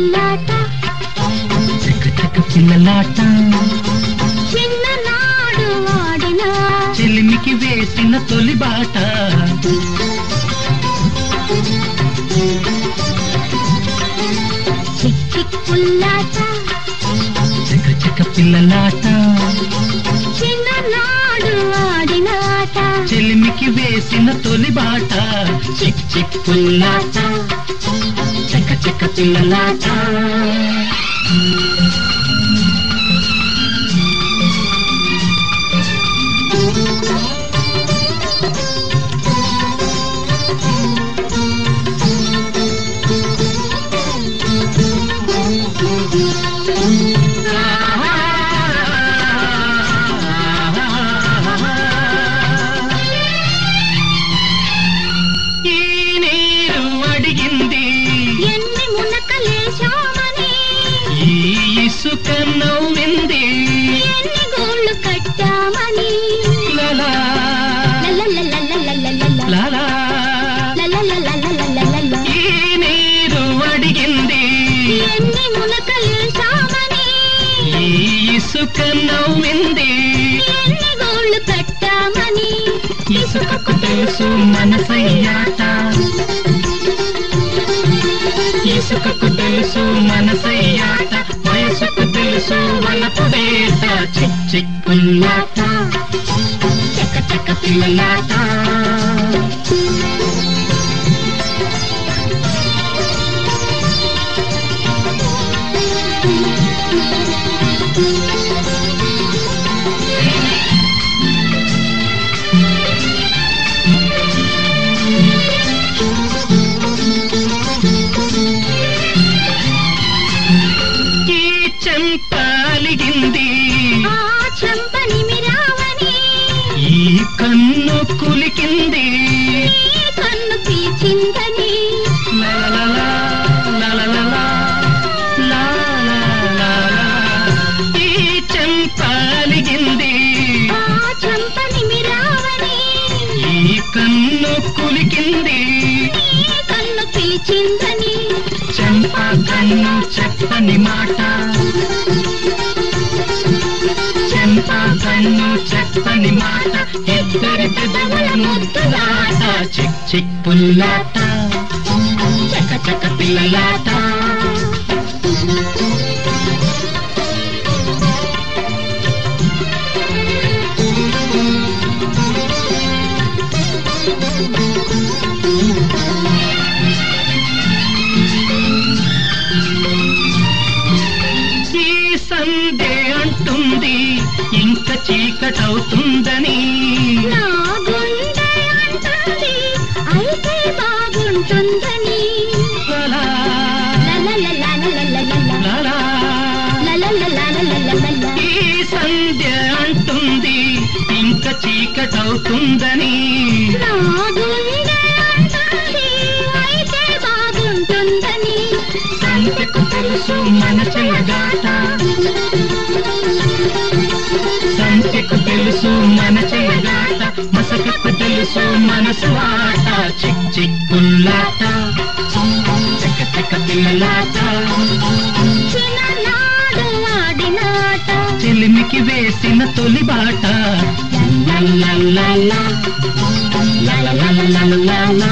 చిక్ చిక్ పుల్లాట చక్క చక్క పిల్లలాట చిన్ననాడు ఆడిన చెలిమికి వేసిన తొలి బాట. చిక్ చిక్ పుల్లాట. చక్క చక్క పిల్లలాట. చిన్ననాడు ఆడిన ఆట చెలిమికి వేసిన తొలి బాట. చిక్ చిక్ పుల్లాట. चक चिल्लाता ఎన్ని మునకలేశామని ఈ ఇసుక నవ్వింది. ఎన్ని గోళ్ళు కట్టామని. ఇసుకకు తెలుసు మనసయ్యాట. ఇసుకకు తెలుసు మనసయ్యాట. వయసుకు తెలుసు వలపు వేట చిక్ చిక్ పుల్లాట. చక్క చక్క పిల్లలాట. చెంపాలిగింది. చంపని ఈ కన్ను కులికింది. కన్ను పీచిందని కన్ను చెప్పని మాట. చెంప కన్ను చెప్పని మాట. ఇద్దరి పెదవుల ముద్దులాట చిక్ చిక్ పుల్లాట. చక చక పిల్లలాట. అందే అంటుంది ఇంత చీకటవుతుందని. అయితే ఈ సంధ్య అంటుంది ఇంత చీకటవుతుందని నా తెలుసు మనసు ఆట చిక్ చిక్ పుల్లాట చక్క చక్క పిల్లలాట. చిన్ననాడు ఆడినాట. చెలిమికి వేసిన తొలి బాట. లల్లల్లల్ల, లల్లల్లల్ల.